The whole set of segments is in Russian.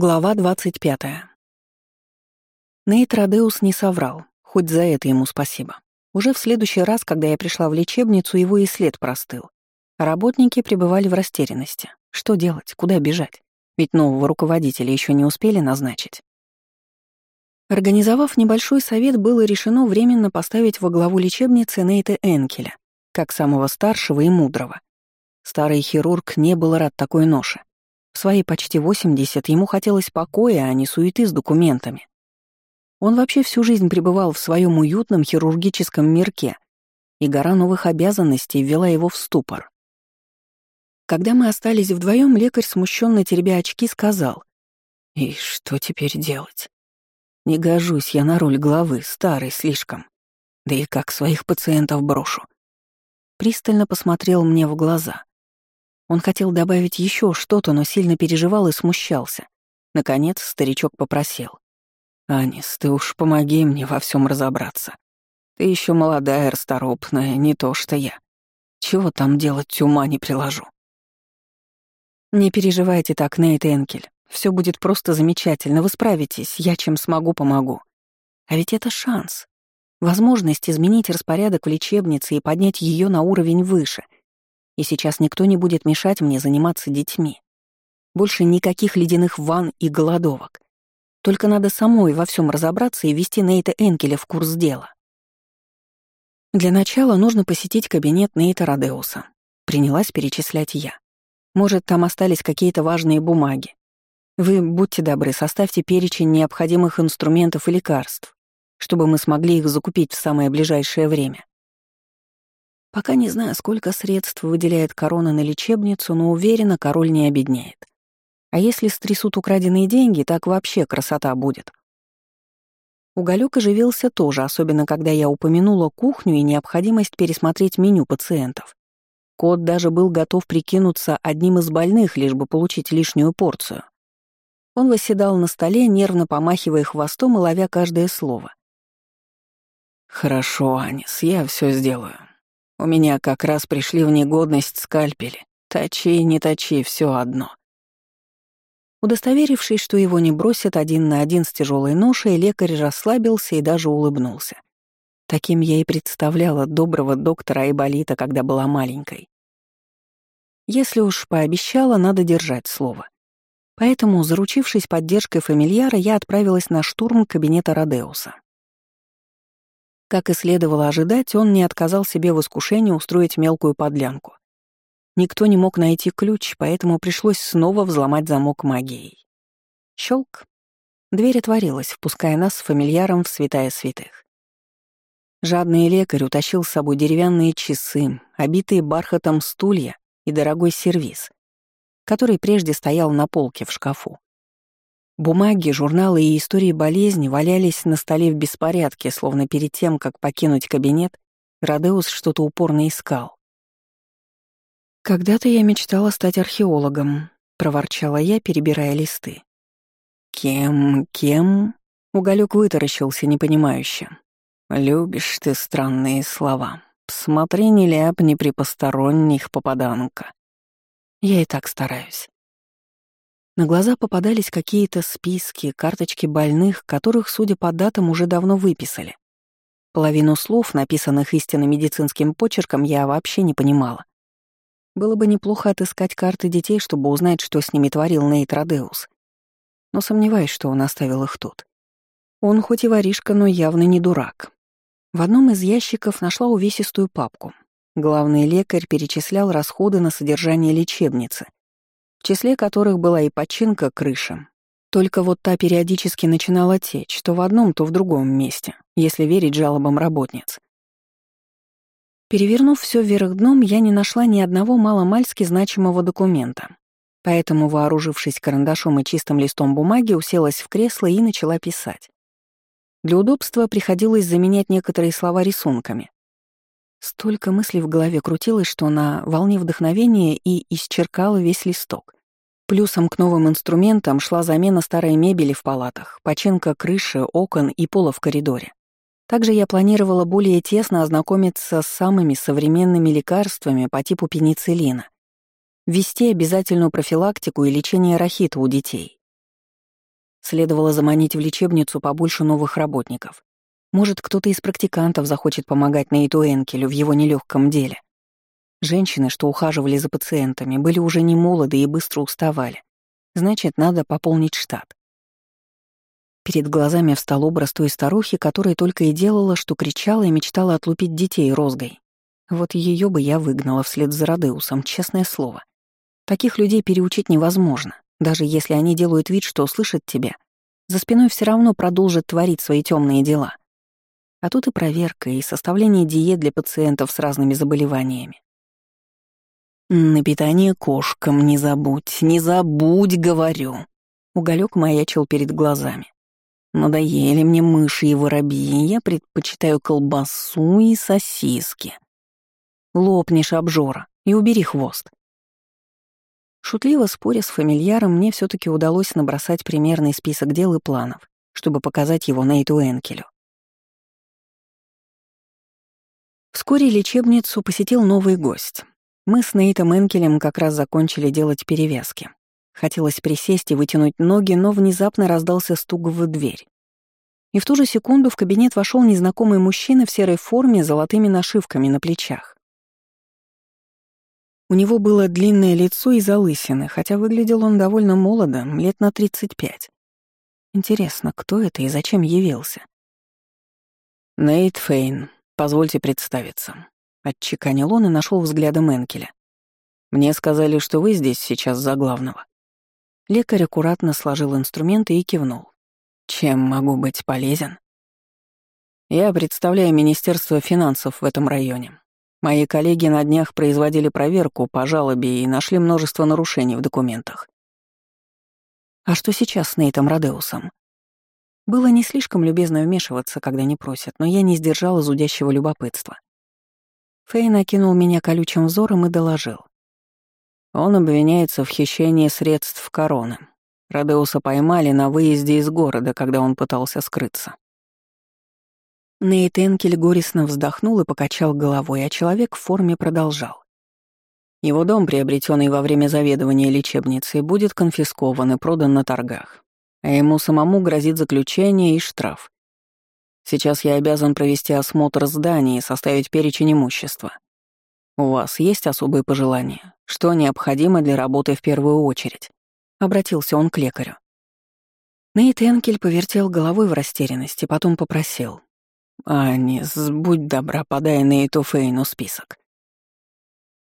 Глава 25. Нейт Родеус не соврал, хоть за это ему спасибо. Уже в следующий раз, когда я пришла в лечебницу, его и след простыл. работники пребывали в растерянности. Что делать, куда бежать? Ведь нового руководителя еще не успели назначить. Организовав небольшой совет, было решено временно поставить во главу лечебницы Нейта Энкеля, как самого старшего и мудрого. Старый хирург не был рад такой ноше. В свои почти 80 ему хотелось покоя, а не суеты с документами. Он вообще всю жизнь пребывал в своем уютном хирургическом мирке, и гора новых обязанностей ввела его в ступор. Когда мы остались вдвоем, лекарь, смущенно теребя очки, сказал, «И что теперь делать? Не гожусь я на роль главы, старый слишком. Да и как своих пациентов брошу?» Пристально посмотрел мне в глаза. Он хотел добавить еще что-то, но сильно переживал и смущался. Наконец старичок попросил. «Анис, ты уж помоги мне во всем разобраться. Ты еще молодая, расторопная, не то что я. Чего там делать, ума не приложу». «Не переживайте так, Нейт Энкель. Все будет просто замечательно, вы справитесь, я чем смогу, помогу. А ведь это шанс. Возможность изменить распорядок в лечебнице и поднять ее на уровень выше — и сейчас никто не будет мешать мне заниматься детьми. Больше никаких ледяных ванн и голодовок. Только надо самой во всем разобраться и ввести Нейта Энкеля в курс дела. Для начала нужно посетить кабинет Нейта Родеуса. Принялась перечислять я. Может, там остались какие-то важные бумаги. Вы, будьте добры, составьте перечень необходимых инструментов и лекарств, чтобы мы смогли их закупить в самое ближайшее время. Пока не знаю, сколько средств выделяет корона на лечебницу, но уверена, король не обеднеет. А если стрясут украденные деньги, так вообще красота будет. Уголек оживился тоже, особенно когда я упомянула кухню и необходимость пересмотреть меню пациентов. Кот даже был готов прикинуться одним из больных, лишь бы получить лишнюю порцию. Он восседал на столе, нервно помахивая хвостом и ловя каждое слово. «Хорошо, Анис, я все сделаю. У меня как раз пришли в негодность скальпели. Точи, не точи, все одно. Удостоверившись, что его не бросят один на один с тяжелой ношей, лекарь расслабился и даже улыбнулся. Таким я и представляла доброго доктора Айболита, когда была маленькой. Если уж пообещала, надо держать слово. Поэтому, заручившись поддержкой фамильяра, я отправилась на штурм кабинета Родеуса. Как и следовало ожидать, он не отказал себе в искушении устроить мелкую подлянку. Никто не мог найти ключ, поэтому пришлось снова взломать замок магией. Щелк. Дверь отворилась, впуская нас с фамильяром в святая святых. Жадный лекарь утащил с собой деревянные часы, обитые бархатом стулья и дорогой сервиз, который прежде стоял на полке в шкафу. Бумаги, журналы и истории болезни валялись на столе в беспорядке, словно перед тем, как покинуть кабинет, Родеус что-то упорно искал. «Когда-то я мечтала стать археологом», — проворчала я, перебирая листы. «Кем, кем?» — уголек вытаращился непонимающе. «Любишь ты странные слова. Смотри, не ляпни при посторонних, попаданка». «Я и так стараюсь». На глаза попадались какие-то списки, карточки больных, которых, судя по датам, уже давно выписали. Половину слов, написанных истинно медицинским почерком, я вообще не понимала. Было бы неплохо отыскать карты детей, чтобы узнать, что с ними творил Нейт Родеус. Но сомневаюсь, что он оставил их тут. Он хоть и воришка, но явно не дурак. В одном из ящиков нашла увесистую папку. Главный лекарь перечислял расходы на содержание лечебницы — в числе которых была и починка крыши. Только вот та периодически начинала течь, то в одном, то в другом месте, если верить жалобам работниц. Перевернув все вверх дном, я не нашла ни одного маломальски значимого документа. Поэтому, вооружившись карандашом и чистым листом бумаги, уселась в кресло и начала писать. Для удобства приходилось заменять некоторые слова рисунками. Столько мыслей в голове крутилось, что на волне вдохновения и исчеркала весь листок. Плюсом к новым инструментам шла замена старой мебели в палатах, починка крыши, окон и пола в коридоре. Также я планировала более тесно ознакомиться с самыми современными лекарствами по типу пенициллина, ввести обязательную профилактику и лечение рахита у детей. Следовало заманить в лечебницу побольше новых работников. Может, кто-то из практикантов захочет помогать Нейту Энкелю в его нелегком деле. Женщины, что ухаживали за пациентами, были уже не молоды и быстро уставали. Значит, надо пополнить штат. Перед глазами встал образ той старухи, которая только и делала, что кричала и мечтала отлупить детей розгой. Вот ее бы я выгнала вслед за Родеусом, честное слово. Таких людей переучить невозможно, даже если они делают вид, что слышат тебя. За спиной все равно продолжат творить свои темные дела. А тут и проверка, и составление диет для пациентов с разными заболеваниями. «На питание кошкам не забудь, не забудь, говорю!» Уголек маячил перед глазами. «Надоели мне мыши и воробьи, я предпочитаю колбасу и сосиски. Лопнешь обжора и убери хвост». Шутливо споря с фамильяром, мне все таки удалось набросать примерный список дел и планов, чтобы показать его Нейту Энкелю. Вскоре лечебницу посетил новый гость. Мы с Нейтом Энкелем как раз закончили делать перевязки. Хотелось присесть и вытянуть ноги, но внезапно раздался стук в дверь. И в ту же секунду в кабинет вошел незнакомый мужчина в серой форме с золотыми нашивками на плечах. У него было длинное лицо и залысины, хотя выглядел он довольно молодо, лет на 35. Интересно, кто это и зачем явился? «Нейт Фейн, позвольте представиться», Отчеканил он и нашел взглядом Энкеля. «Мне сказали, что вы здесь сейчас за главного». Лекарь аккуратно сложил инструменты и кивнул. «Чем могу быть полезен?» «Я представляю Министерство финансов в этом районе. Мои коллеги на днях производили проверку по жалобе и нашли множество нарушений в документах. А что сейчас с Нейтом Родеусом? Было не слишком любезно вмешиваться, когда не просят, но я не сдержала зудящего любопытства. Фейн окинул меня колючим взором и доложил. Он обвиняется в хищении средств короны. Родеуса поймали на выезде из города, когда он пытался скрыться. Нейт Энкель горестно вздохнул и покачал головой, а человек в форме продолжал. Его дом, приобретенный во время заведования лечебницей, будет конфискован и продан на торгах, а ему самому грозит заключение и штраф. Сейчас я обязан провести осмотр здания и составить перечень имущества. У вас есть особые пожелания? Что необходимо для работы в первую очередь?» Обратился он к лекарю. Нейт Энкель повертел головой в растерянности, потом попросил. «Анис, будь добра, подай Нейту Фейну список».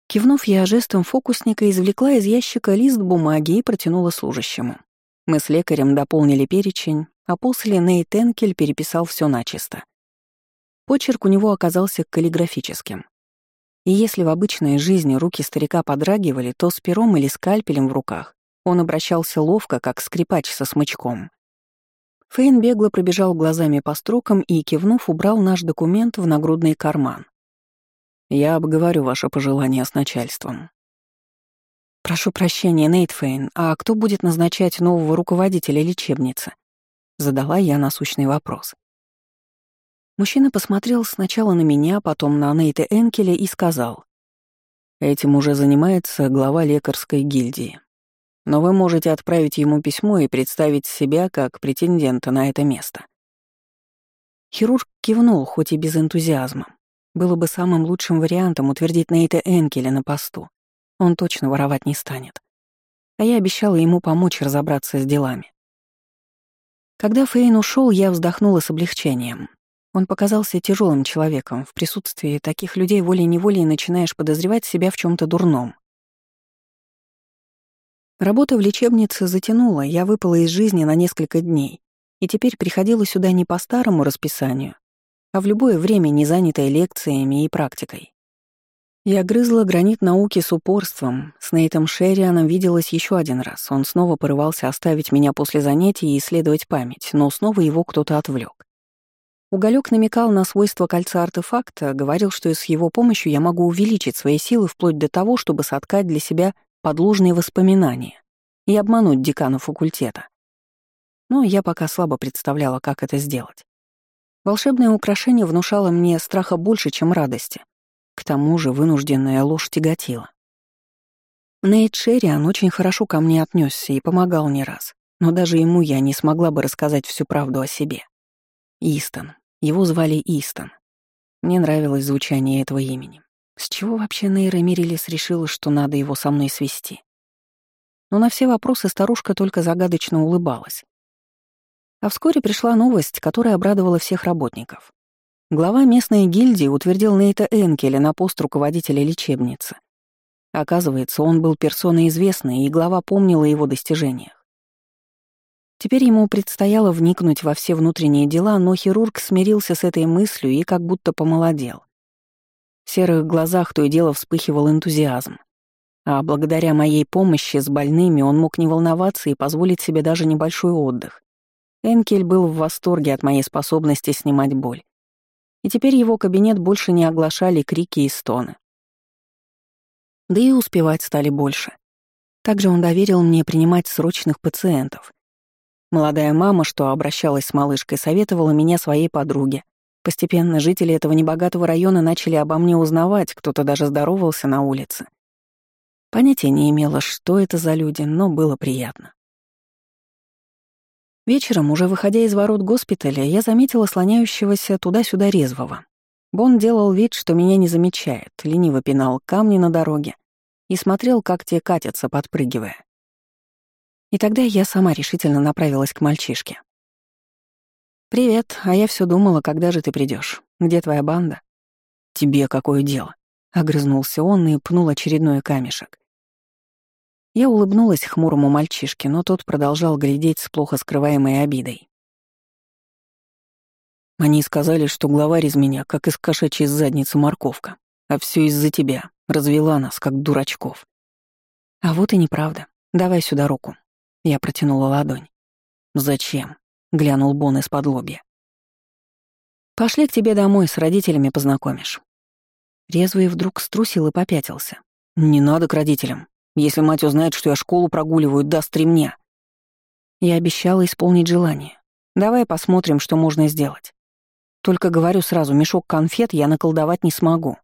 Кивнув, я жестом фокусника извлекла из ящика лист бумаги и протянула служащему. Мы с лекарем дополнили перечень, а после Нейт Энкель переписал все начисто. Почерк у него оказался каллиграфическим. И если в обычной жизни руки старика подрагивали, то с пером или скальпелем в руках он обращался ловко, как скрипач со смычком. Фейн бегло пробежал глазами по строкам и, кивнув, убрал наш документ в нагрудный карман. «Я обговорю ваше пожелание с начальством». «Прошу прощения, Нейт Фейн, а кто будет назначать нового руководителя лечебницы?» Задала я насущный вопрос. Мужчина посмотрел сначала на меня, потом на Нейта Энкеля и сказал. «Этим уже занимается глава лекарской гильдии. Но вы можете отправить ему письмо и представить себя как претендента на это место». Хирург кивнул, хоть и без энтузиазма. Было бы самым лучшим вариантом утвердить Нейта Энкеля на посту. Он точно воровать не станет. А я обещала ему помочь разобраться с делами. Когда Фейн ушел, я вздохнула с облегчением. Он показался тяжелым человеком. В присутствии таких людей волей-неволей начинаешь подозревать себя в чем то дурном. Работа в лечебнице затянула, я выпала из жизни на несколько дней, и теперь приходила сюда не по старому расписанию, а в любое время, не занятое лекциями и практикой. Я грызла гранит науки с упорством. С Нейтом Шеррианом виделась еще один раз. Он снова порывался оставить меня после занятий и исследовать память, но снова его кто-то отвлек. Уголек намекал на свойства кольца артефакта, говорил, что с его помощью я могу увеличить свои силы вплоть до того, чтобы соткать для себя подложные воспоминания и обмануть декана факультета. Но я пока слабо представляла, как это сделать. Волшебное украшение внушало мне страха больше, чем радости — к тому же вынужденная ложь тяготила. Нейт Шерриан очень хорошо ко мне отнесся и помогал не раз. но даже ему я не смогла бы рассказать всю правду о себе. Истон. Его звали Истон. Мне нравилось звучание этого имени. С чего вообще Нейра Мирилис решила, что надо его со мной свести? Но на все вопросы старушка только загадочно улыбалась. А вскоре пришла новость, которая обрадовала всех работников. Глава местной гильдии утвердил Нейта Энкеля на пост руководителя лечебницы. Оказывается, он был персоной известной, и глава помнила его достижениях. Теперь ему предстояло вникнуть во все внутренние дела, но хирург смирился с этой мыслью и как будто помолодел. В серых глазах то и дело вспыхивал энтузиазм. А благодаря моей помощи с больными он мог не волноваться и позволить себе даже небольшой отдых. Энкель был в восторге от моей способности снимать боль. И теперь его кабинет больше не оглашали крики и стоны. Да и успевать стали больше. Также он доверил мне принимать срочных пациентов. Молодая мама, что обращалась с малышкой, советовала меня своей подруге. Постепенно жители этого небогатого района начали обо мне узнавать, кто-то даже здоровался на улице. Понятия не имела, что это за люди, но было приятно. Вечером, уже выходя из ворот госпиталя, я заметила слоняющегося туда-сюда резвого. Бон делал вид, что меня не замечает, лениво пинал камни на дороге и смотрел, как те катятся, подпрыгивая. И тогда я сама решительно направилась к мальчишке. «Привет, а я все думала, когда же ты придешь? Где твоя банда?» «Тебе какое дело?» — огрызнулся он и пнул очередной камешек. Я улыбнулась хмурому мальчишке, но тот продолжал глядеть с плохо скрываемой обидой. Они сказали, что главарь из меня, как из кошачьей задницы морковка, а все из-за тебя, развела нас, как дурачков. А вот и неправда. Давай сюда руку. Я протянула ладонь. «Зачем?» — глянул Бон из-под лобья. «Пошли к тебе домой, с родителями познакомишь». Резвый вдруг струсил и попятился. «Не надо к родителям. Если мать узнает, что я школу прогуливаю, даст ремня. Я обещала исполнить желание. Давай посмотрим, что можно сделать. Только говорю сразу, мешок конфет я наколдовать не смогу.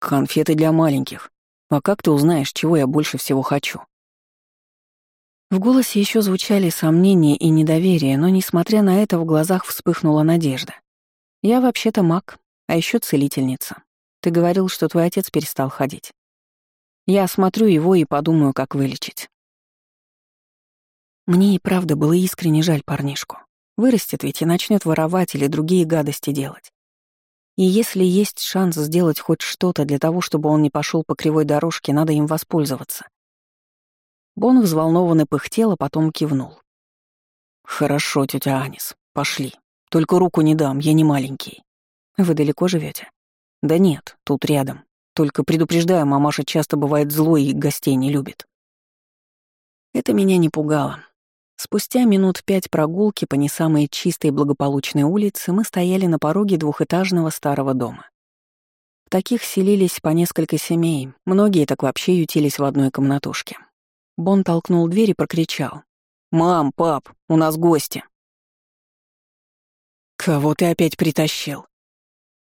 Конфеты для маленьких. А как ты узнаешь, чего я больше всего хочу? В голосе еще звучали сомнения и недоверие, но, несмотря на это, в глазах вспыхнула надежда. Я вообще-то маг, а еще целительница. Ты говорил, что твой отец перестал ходить. Я осмотрю его и подумаю, как вылечить. Мне и правда было искренне жаль парнишку. Вырастет ведь и начнет воровать или другие гадости делать. И если есть шанс сделать хоть что-то для того, чтобы он не пошел по кривой дорожке, надо им воспользоваться. Бон взволнованно пыхтел, а потом кивнул. «Хорошо, тетя Анис, пошли. Только руку не дам, я не маленький. Вы далеко живете? «Да нет, тут рядом. Только предупреждаю, мамаша часто бывает злой и гостей не любит. Это меня не пугало. Спустя минут пять прогулки по не самой чистой и благополучной улице мы стояли на пороге двухэтажного старого дома. В таких селились по несколько семей, многие так вообще ютились в одной комнатушке. Бон толкнул дверь и прокричал. «Мам, пап, у нас гости!» «Кого ты опять притащил?»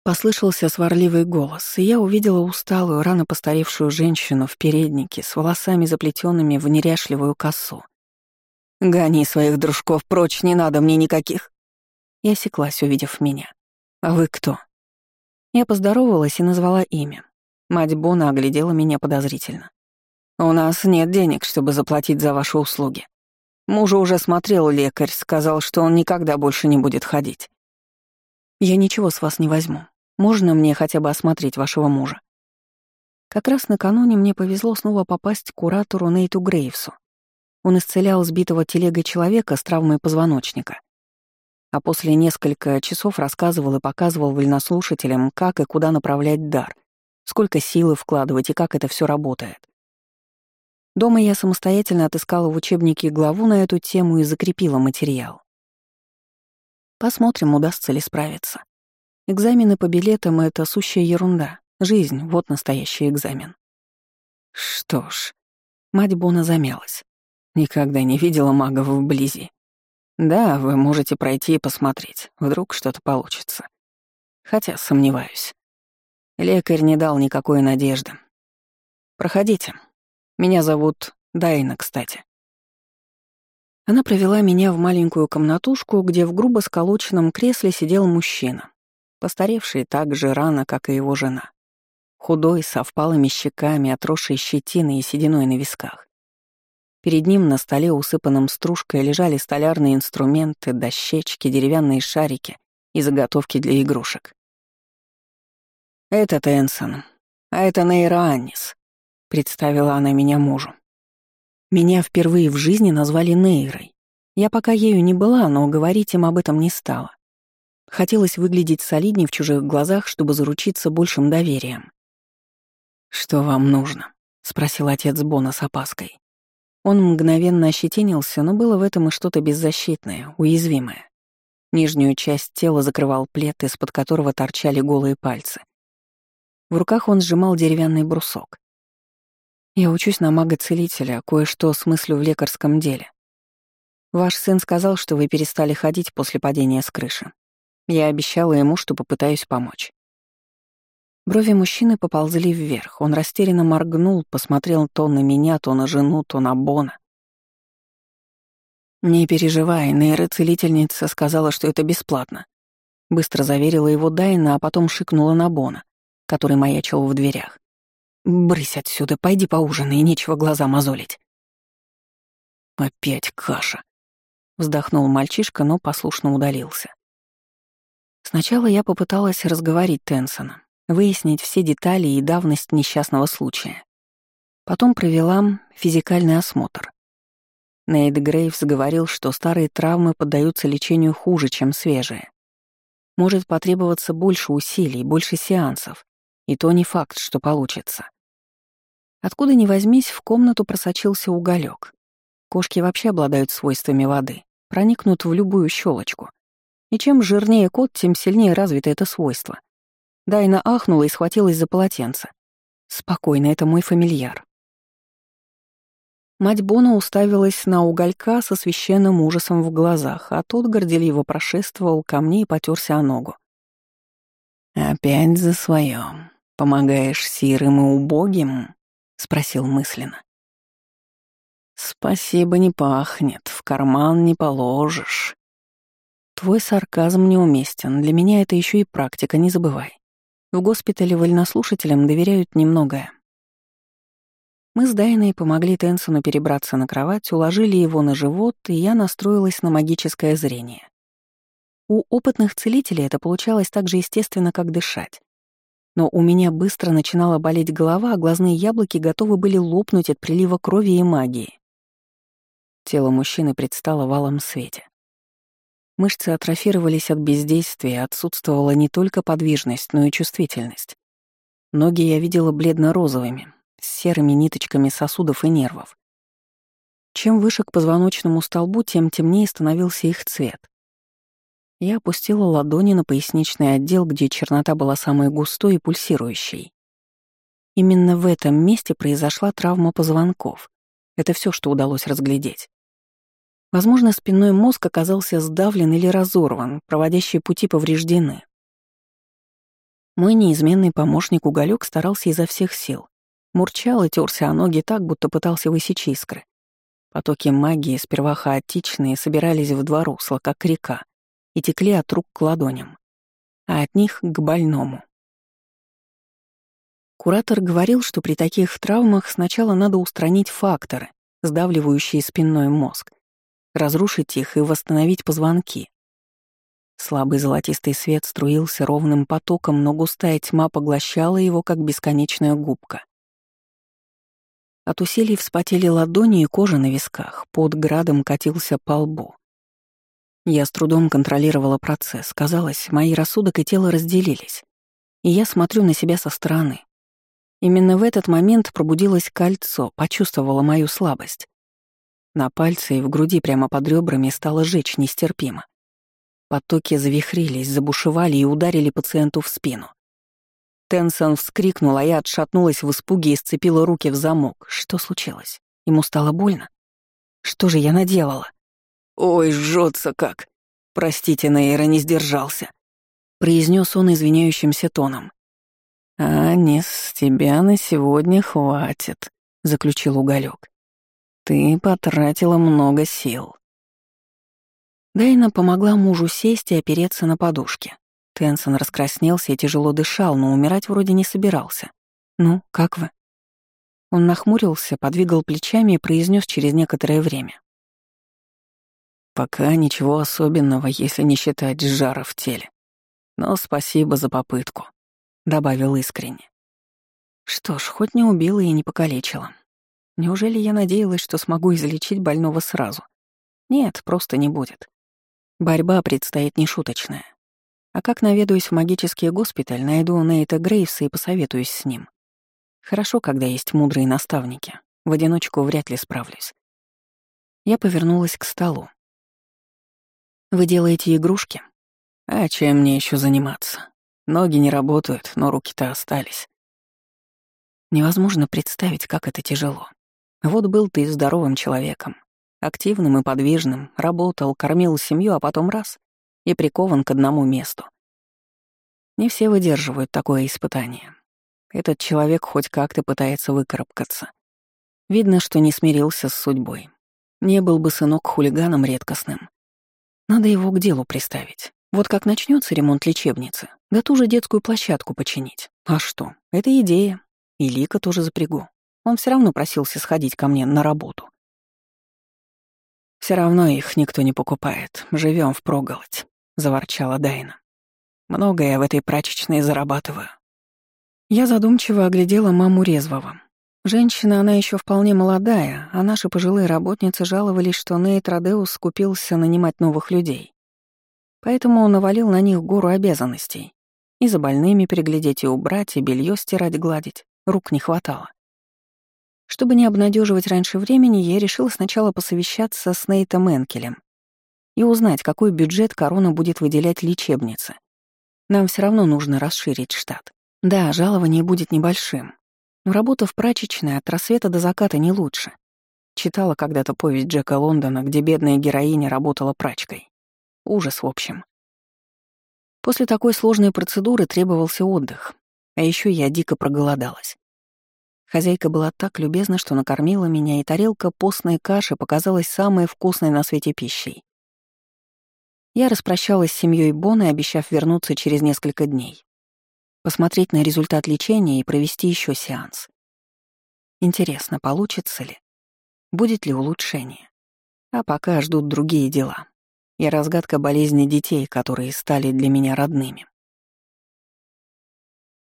Послышался сварливый голос, и я увидела усталую, рано постаревшую женщину в переднике с волосами заплетенными в неряшливую косу. «Гони своих дружков прочь, не надо мне никаких!» Я осеклась, увидев меня. «А вы кто?» Я поздоровалась и назвала имя. Мать Бона оглядела меня подозрительно. «У нас нет денег, чтобы заплатить за ваши услуги. Мужа уже смотрел лекарь, сказал, что он никогда больше не будет ходить. Я ничего с вас не возьму. Можно мне хотя бы осмотреть вашего мужа?» Как раз накануне мне повезло снова попасть к куратору Нейту Грейвсу. Он исцелял сбитого телегой человека с травмой позвоночника. А после несколько часов рассказывал и показывал вольнослушателям, как и куда направлять дар, сколько силы вкладывать и как это все работает. Дома я самостоятельно отыскала в учебнике главу на эту тему и закрепила материал. Посмотрим, удастся ли справиться. Экзамены по билетам — это сущая ерунда. Жизнь — вот настоящий экзамен. Что ж, мать Бона замялась. Никогда не видела магов вблизи. Да, вы можете пройти и посмотреть. Вдруг что-то получится. Хотя сомневаюсь. Лекарь не дал никакой надежды. Проходите. Меня зовут Дайна, кстати. Она провела меня в маленькую комнатушку, где в грубо сколоченном кресле сидел мужчина, постаревший так же рано, как и его жена. Худой, со впалыми щеками, отросшей щетиной и сединой на висках. Перед ним на столе, усыпанном стружкой, лежали столярные инструменты, дощечки, деревянные шарики и заготовки для игрушек. «Это Тенсон, а это Нейра Аннис», — представила она меня мужу. Меня впервые в жизни назвали Нейрой. Я пока ею не была, но говорить им об этом не стала. Хотелось выглядеть солиднее в чужих глазах, чтобы заручиться большим доверием. «Что вам нужно?» — спросил отец Бона с опаской. Он мгновенно ощетинился, но было в этом и что-то беззащитное, уязвимое. Нижнюю часть тела закрывал плед, из-под которого торчали голые пальцы. В руках он сжимал деревянный брусок. Я учусь на мага-целителя, кое-что смыслю в лекарском деле. Ваш сын сказал, что вы перестали ходить после падения с крыши. Я обещала ему, что попытаюсь помочь. Брови мужчины поползли вверх. Он растерянно моргнул, посмотрел то на меня, то на жену, то на Бона. «Не переживай, нейроцелительница сказала, что это бесплатно». Быстро заверила его Дайна, а потом шикнула на Бона, который маячил в дверях. «Брысь отсюда, пойди поужинай, нечего глаза мозолить». «Опять каша», — вздохнул мальчишка, но послушно удалился. Сначала я попыталась разговорить Тенсона, выяснить все детали и давность несчастного случая. Потом провела физикальный осмотр. Нейт Грейвс говорил, что старые травмы поддаются лечению хуже, чем свежие. Может потребоваться больше усилий, больше сеансов, и то не факт, что получится. Откуда ни возьмись, в комнату просочился уголек. Кошки вообще обладают свойствами воды, проникнут в любую щелочку. И чем жирнее кот, тем сильнее развито это свойство. Дайна ахнула и схватилась за полотенце. Спокойно, это мой фамильяр. Мать Бона уставилась на уголька со священным ужасом в глазах, а тот горделиво прошествовал ко мне и потерся о ногу. «Опять за своем. Помогаешь сирым и убогим?» — спросил мысленно. «Спасибо не пахнет, в карман не положишь». Твой сарказм неуместен, для меня это еще и практика, не забывай. В госпитале вольнослушателям доверяют немногое. Мы с Дайной помогли Тенсону перебраться на кровать, уложили его на живот, и я настроилась на магическое зрение. У опытных целителей это получалось так же естественно, как дышать. Но у меня быстро начинала болеть голова, а глазные яблоки готовы были лопнуть от прилива крови и магии. Тело мужчины предстало в алом свете. Мышцы атрофировались от бездействия, отсутствовала не только подвижность, но и чувствительность. Ноги я видела бледно-розовыми, с серыми ниточками сосудов и нервов. Чем выше к позвоночному столбу, тем темнее становился их цвет. Я опустила ладони на поясничный отдел, где чернота была самой густой и пульсирующей. Именно в этом месте произошла травма позвонков. Это все, что удалось разглядеть. Возможно, спинной мозг оказался сдавлен или разорван, проводящие пути повреждены. Мой неизменный помощник Уголек старался изо всех сил. Мурчал и терся о ноги так, будто пытался высечь искры. Потоки магии, сперва хаотичные, собирались в два русла, как река, и текли от рук к ладоням, а от них к больному. Куратор говорил, что при таких травмах сначала надо устранить факторы, сдавливающие спинной мозг, разрушить их и восстановить позвонки. Слабый золотистый свет струился ровным потоком, но густая тьма поглощала его, как бесконечная губка. От усилий вспотели ладони и кожа на висках, под градом катился по лбу. Я с трудом контролировала процесс. Казалось, мои рассудок и тело разделились. И я смотрю на себя со стороны. Именно в этот момент пробудилось кольцо, почувствовала мою слабость. На пальце и в груди прямо под ребрами стало жечь нестерпимо. Потоки завихрились, забушевали и ударили пациенту в спину. Тенсон вскрикнул, а я отшатнулась в испуге и сцепила руки в замок. Что случилось? Ему стало больно? Что же я наделала? «Ой, жжется как! Простите, Нейра, не сдержался», — произнес он извиняющимся тоном. «Анис, тебя на сегодня хватит», — заключил уголек. «Ты потратила много сил. Дайна помогла мужу сесть и опереться на подушке. Тенсон раскраснелся и тяжело дышал, но умирать вроде не собирался. «Ну, как вы?» Он нахмурился, подвигал плечами и произнес через некоторое время. «Пока ничего особенного, если не считать жара в теле. Но спасибо за попытку», — добавил искренне. Что ж, хоть не убила и не покалечила. Неужели я надеялась, что смогу излечить больного сразу? Нет, просто не будет. Борьба предстоит нешуточная. А как наведаюсь в магический госпиталь, найду Нейта Грейвса и посоветуюсь с ним. Хорошо, когда есть мудрые наставники. В одиночку вряд ли справлюсь. Я повернулась к столу. «Вы делаете игрушки?» «А чем мне еще заниматься? Ноги не работают, но руки-то остались». Невозможно представить, как это тяжело. Вот был ты здоровым человеком, активным и подвижным, работал, кормил семью, а потом раз — и прикован к одному месту. Не все выдерживают такое испытание. Этот человек хоть как-то пытается выкарабкаться. Видно, что не смирился с судьбой. Не был бы сынок хулиганом редкостным. Надо его к делу приставить. Вот как начнется ремонт лечебницы, да ту же детскую площадку починить. А что? Это идея. И Лика тоже запрягу. Он все равно просился сходить ко мне на работу. Все равно их никто не покупает. Живем в проголодь, заворчала Дайна. Много я в этой прачечной зарабатываю. Я задумчиво оглядела маму Резвого. Женщина, она еще вполне молодая, а наши пожилые работницы жаловались, что Нейт Родеус скупился нанимать новых людей. Поэтому он навалил на них гору обязанностей. И за больными приглядеть, и убрать, и белье стирать, гладить. Рук не хватало. Чтобы не обнадеживать раньше времени, я решила сначала посовещаться с Нейтом Энкелем и узнать, какой бюджет корона будет выделять лечебнице. Нам все равно нужно расширить штат. Да, жалование будет небольшим, но работа в прачечной от рассвета до заката не лучше. Читала когда-то повесть Джека Лондона, где бедная героиня работала прачкой. Ужас, в общем. После такой сложной процедуры требовался отдых, а еще я дико проголодалась. Хозяйка была так любезна, что накормила меня, и тарелка постной каши показалась самой вкусной на свете пищей. Я распрощалась с семьей Бона, обещав вернуться через несколько дней посмотреть на результат лечения и провести еще сеанс. Интересно, получится ли? Будет ли улучшение? А пока ждут другие дела. И разгадка болезни детей, которые стали для меня родными.